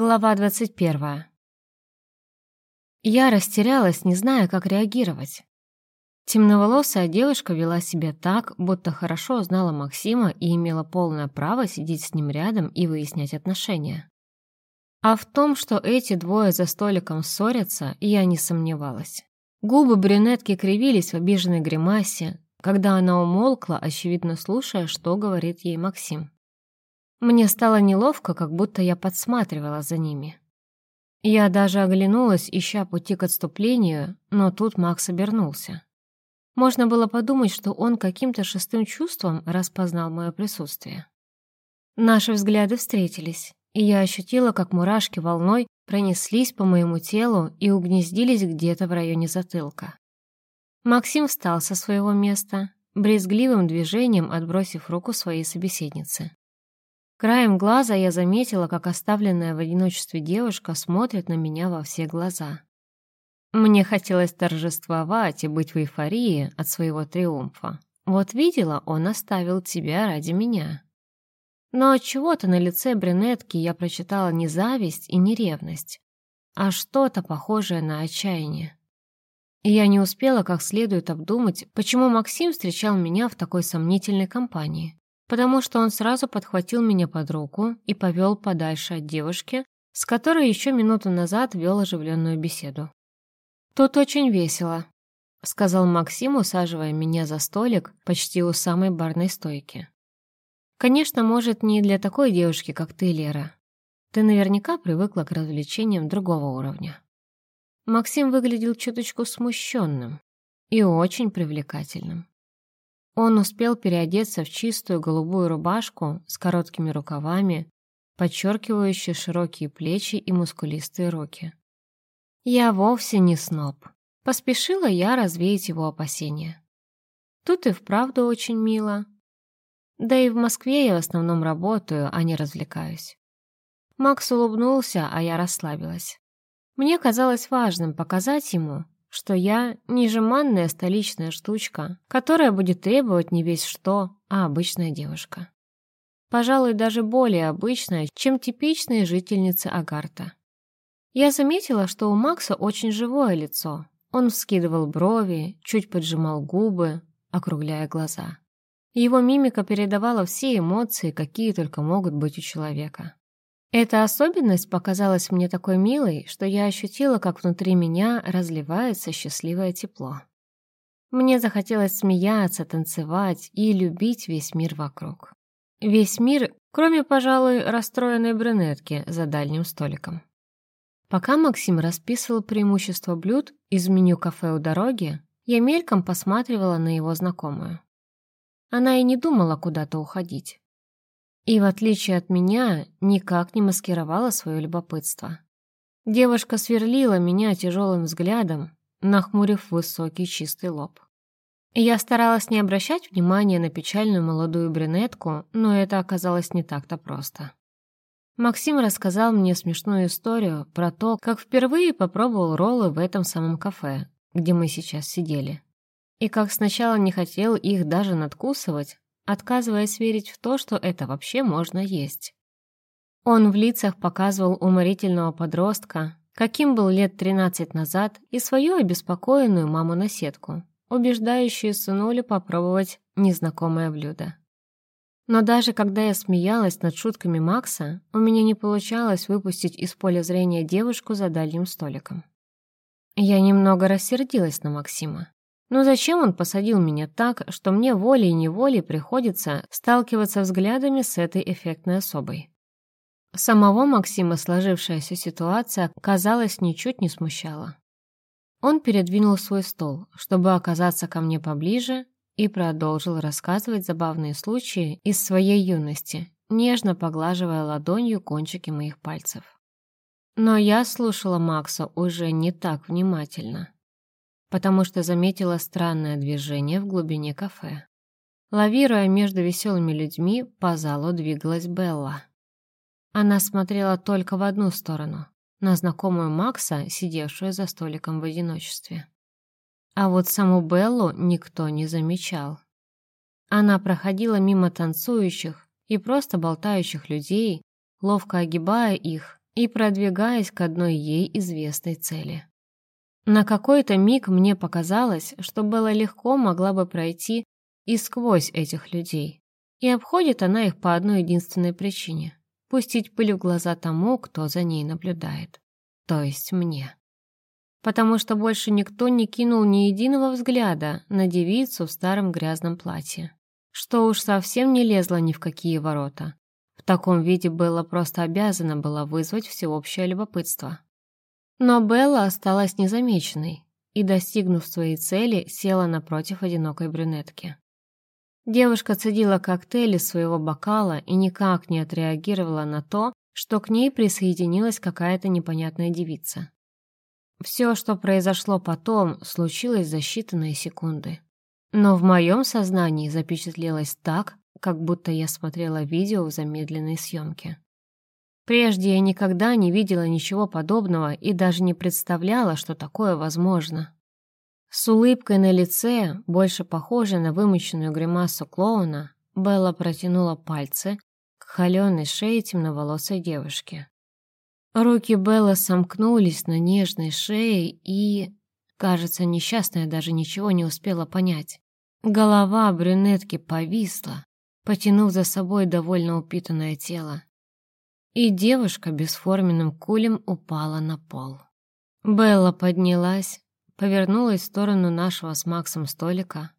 Глава 21. Я растерялась, не зная, как реагировать. Темноволосая девушка вела себя так, будто хорошо знала Максима и имела полное право сидеть с ним рядом и выяснять отношения. А в том, что эти двое за столиком ссорятся, я не сомневалась. Губы брюнетки кривились в обиженной гримасе, когда она умолкла, очевидно слушая, что говорит ей Максим. Мне стало неловко, как будто я подсматривала за ними. Я даже оглянулась, ища пути к отступлению, но тут Макс обернулся. Можно было подумать, что он каким-то шестым чувством распознал мое присутствие. Наши взгляды встретились, и я ощутила, как мурашки волной пронеслись по моему телу и угнездились где-то в районе затылка. Максим встал со своего места, брезгливым движением отбросив руку своей собеседницы. Краем глаза я заметила, как оставленная в одиночестве девушка смотрит на меня во все глаза. Мне хотелось торжествовать и быть в эйфории от своего триумфа. Вот видела, он оставил тебя ради меня. Но от чего-то на лице брюнетки я прочитала не зависть и не ревность, а что-то похожее на отчаяние. И я не успела как следует обдумать, почему Максим встречал меня в такой сомнительной компании потому что он сразу подхватил меня под руку и повел подальше от девушки, с которой еще минуту назад вел оживленную беседу. «Тут очень весело», — сказал Максим, усаживая меня за столик почти у самой барной стойки. «Конечно, может, не для такой девушки, как ты, Лера. Ты наверняка привыкла к развлечениям другого уровня». Максим выглядел чуточку смущенным и очень привлекательным. Он успел переодеться в чистую голубую рубашку с короткими рукавами, подчеркивающие широкие плечи и мускулистые руки. Я вовсе не сноб. Поспешила я развеять его опасения. Тут и вправду очень мило. Да и в Москве я в основном работаю, а не развлекаюсь. Макс улыбнулся, а я расслабилась. Мне казалось важным показать ему, что я не жеманная столичная штучка, которая будет требовать не весь что, а обычная девушка. Пожалуй, даже более обычная, чем типичные жительницы Агарта. Я заметила, что у Макса очень живое лицо. Он вскидывал брови, чуть поджимал губы, округляя глаза. Его мимика передавала все эмоции, какие только могут быть у человека. Эта особенность показалась мне такой милой, что я ощутила, как внутри меня разливается счастливое тепло. Мне захотелось смеяться, танцевать и любить весь мир вокруг. Весь мир, кроме, пожалуй, расстроенной брюнетки за дальним столиком. Пока Максим расписывал преимущества блюд из меню кафе у дороги, я мельком посматривала на его знакомую. Она и не думала куда-то уходить. И, в отличие от меня, никак не маскировала свое любопытство. Девушка сверлила меня тяжелым взглядом, нахмурив высокий чистый лоб. Я старалась не обращать внимания на печальную молодую брюнетку, но это оказалось не так-то просто. Максим рассказал мне смешную историю про то, как впервые попробовал роллы в этом самом кафе, где мы сейчас сидели. И как сначала не хотел их даже надкусывать, отказываясь верить в то, что это вообще можно есть. Он в лицах показывал уморительного подростка, каким был лет 13 назад, и свою обеспокоенную маму на сетку, убеждающую сынулю попробовать незнакомое блюдо. Но даже когда я смеялась над шутками Макса, у меня не получалось выпустить из поля зрения девушку за дальним столиком. Я немного рассердилась на Максима. Но зачем он посадил меня так, что мне волей-неволей приходится сталкиваться взглядами с этой эффектной особой? Самого Максима сложившаяся ситуация, казалось, ничуть не смущала. Он передвинул свой стол, чтобы оказаться ко мне поближе, и продолжил рассказывать забавные случаи из своей юности, нежно поглаживая ладонью кончики моих пальцев. Но я слушала Макса уже не так внимательно потому что заметила странное движение в глубине кафе. Лавируя между веселыми людьми, по залу двигалась Белла. Она смотрела только в одну сторону, на знакомую Макса, сидевшую за столиком в одиночестве. А вот саму Беллу никто не замечал. Она проходила мимо танцующих и просто болтающих людей, ловко огибая их и продвигаясь к одной ей известной цели. На какой-то миг мне показалось, что Белла легко могла бы пройти и сквозь этих людей. И обходит она их по одной единственной причине — пустить пыль в глаза тому, кто за ней наблюдает. То есть мне. Потому что больше никто не кинул ни единого взгляда на девицу в старом грязном платье. Что уж совсем не лезло ни в какие ворота. В таком виде Белла просто обязана была вызвать всеобщее любопытство. Но Белла осталась незамеченной и, достигнув своей цели, села напротив одинокой брюнетки. Девушка цедила коктейль из своего бокала и никак не отреагировала на то, что к ней присоединилась какая-то непонятная девица. Все, что произошло потом, случилось за считанные секунды. Но в моем сознании запечатлелось так, как будто я смотрела видео в замедленной съемке. Прежде я никогда не видела ничего подобного и даже не представляла, что такое возможно. С улыбкой на лице, больше похожей на вымученную гримасу клоуна, Белла протянула пальцы к холеной шее темноволосой девушки. Руки Беллы сомкнулись на нежной шее и... Кажется, несчастная даже ничего не успела понять. Голова брюнетки повисла, потянув за собой довольно упитанное тело. И девушка бесформенным кулем упала на пол. Белла поднялась, повернулась в сторону нашего с Максом столика,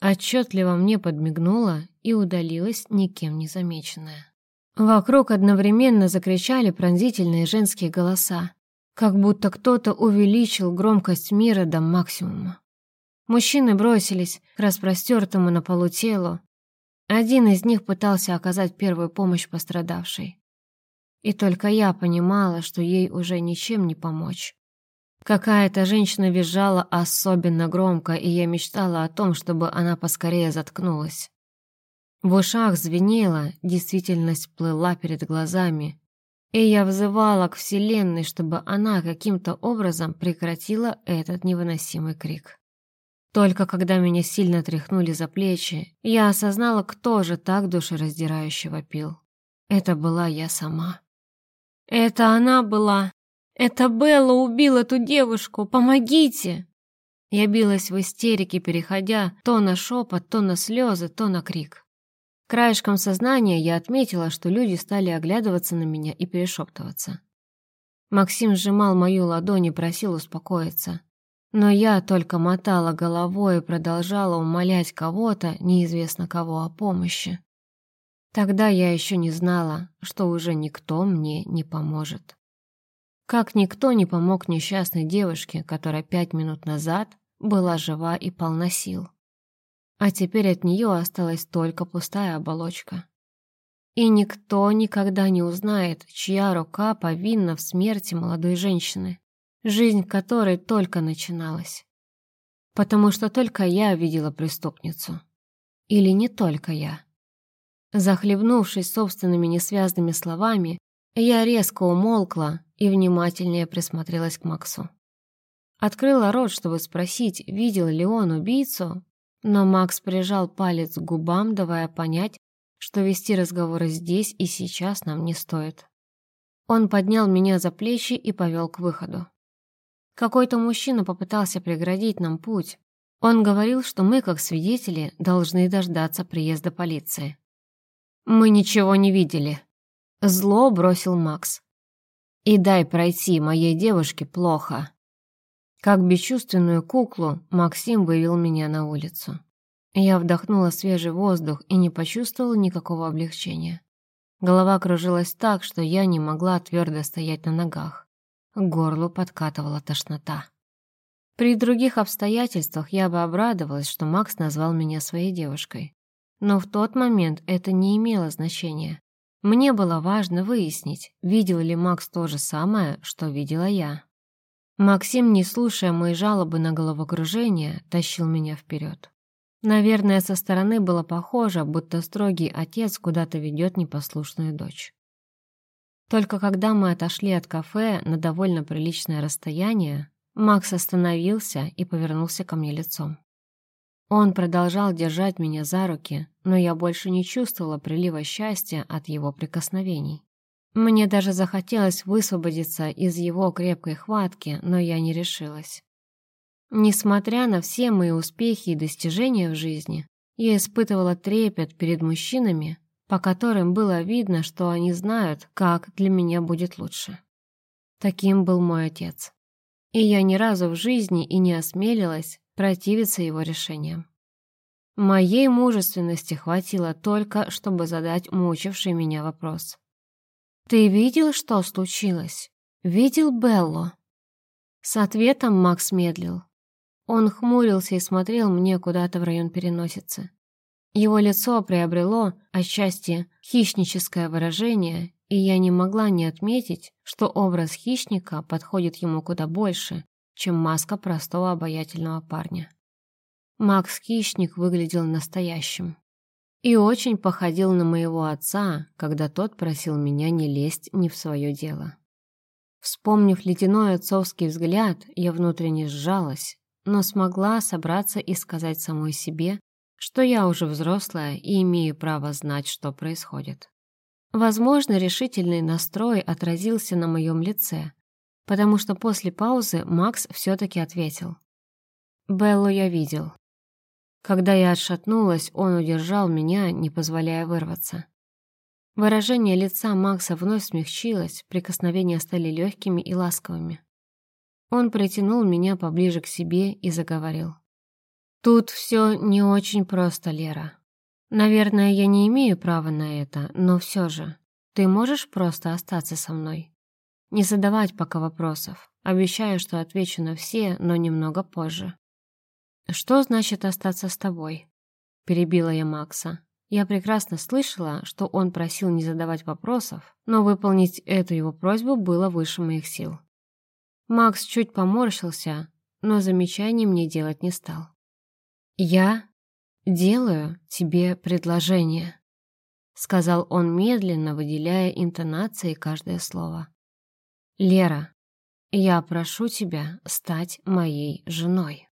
отчетливо мне подмигнула и удалилась никем не замеченная. Вокруг одновременно закричали пронзительные женские голоса, как будто кто-то увеличил громкость мира до максимума. Мужчины бросились к распростертому на полу телу. Один из них пытался оказать первую помощь пострадавшей. И только я понимала, что ей уже ничем не помочь. Какая-то женщина визжала особенно громко, и я мечтала о том, чтобы она поскорее заткнулась. В ушах звенело, действительность плыла перед глазами, и я взывала к Вселенной, чтобы она каким-то образом прекратила этот невыносимый крик. Только когда меня сильно тряхнули за плечи, я осознала, кто же так душераздирающе вопил. Это была я сама. «Это она была!» «Это Белла убила ту девушку! Помогите!» Я билась в истерике, переходя то на шепот, то на слезы, то на крик. Краешком сознания я отметила, что люди стали оглядываться на меня и перешептываться. Максим сжимал мою ладонь и просил успокоиться. Но я только мотала головой и продолжала умолять кого-то, неизвестно кого, о помощи. Тогда я еще не знала, что уже никто мне не поможет. Как никто не помог несчастной девушке, которая пять минут назад была жива и полна сил. А теперь от нее осталась только пустая оболочка. И никто никогда не узнает, чья рука повинна в смерти молодой женщины, жизнь которой только начиналась. Потому что только я видела преступницу. Или не только я. Захлебнувшись собственными несвязными словами, я резко умолкла и внимательнее присмотрелась к Максу. Открыла рот, чтобы спросить, видел ли он убийцу, но Макс прижал палец к губам, давая понять, что вести разговоры здесь и сейчас нам не стоит. Он поднял меня за плечи и повел к выходу. Какой-то мужчина попытался преградить нам путь. Он говорил, что мы, как свидетели, должны дождаться приезда полиции. «Мы ничего не видели», — зло бросил Макс. И дай пройти, моей девушке плохо. Как бесчувственную куклу Максим вывел меня на улицу. Я вдохнула свежий воздух и не почувствовала никакого облегчения. Голова кружилась так, что я не могла твердо стоять на ногах. К горлу подкатывала тошнота. При других обстоятельствах я бы обрадовалась, что Макс назвал меня своей девушкой. Но в тот момент это не имело значения. Мне было важно выяснить, видел ли Макс то же самое, что видела я. Максим, не слушая мои жалобы на головокружение, тащил меня вперед. Наверное, со стороны было похоже, будто строгий отец куда-то ведет непослушную дочь. Только когда мы отошли от кафе на довольно приличное расстояние, Макс остановился и повернулся ко мне лицом. Он продолжал держать меня за руки, но я больше не чувствовала прилива счастья от его прикосновений. Мне даже захотелось высвободиться из его крепкой хватки, но я не решилась. Несмотря на все мои успехи и достижения в жизни, я испытывала трепет перед мужчинами, по которым было видно, что они знают, как для меня будет лучше. Таким был мой отец. И я ни разу в жизни и не осмелилась противиться его решениям. Моей мужественности хватило только, чтобы задать мучивший меня вопрос. «Ты видел, что случилось? Видел Беллу?» С ответом Макс медлил. Он хмурился и смотрел мне куда-то в район переносицы. Его лицо приобрело отчасти хищническое выражение, и я не могла не отметить, что образ хищника подходит ему куда больше, чем маска простого обаятельного парня. Макс Хищник выглядел настоящим. И очень походил на моего отца, когда тот просил меня не лезть ни в свое дело. Вспомнив ледяной отцовский взгляд, я внутренне сжалась, но смогла собраться и сказать самой себе, что я уже взрослая и имею право знать, что происходит. Возможно, решительный настрой отразился на моем лице, потому что после паузы Макс все-таки ответил. «Беллу я видел. Когда я отшатнулась, он удержал меня, не позволяя вырваться. Выражение лица Макса вновь смягчилось, прикосновения стали легкими и ласковыми. Он притянул меня поближе к себе и заговорил. «Тут все не очень просто, Лера. Наверное, я не имею права на это, но все же. Ты можешь просто остаться со мной? Не задавать пока вопросов. Обещаю, что отвечу на все, но немного позже. «Что значит остаться с тобой?» — перебила я Макса. Я прекрасно слышала, что он просил не задавать вопросов, но выполнить эту его просьбу было выше моих сил. Макс чуть поморщился, но замечаний мне делать не стал. «Я делаю тебе предложение», — сказал он медленно, выделяя интонацией каждое слово. «Лера, я прошу тебя стать моей женой».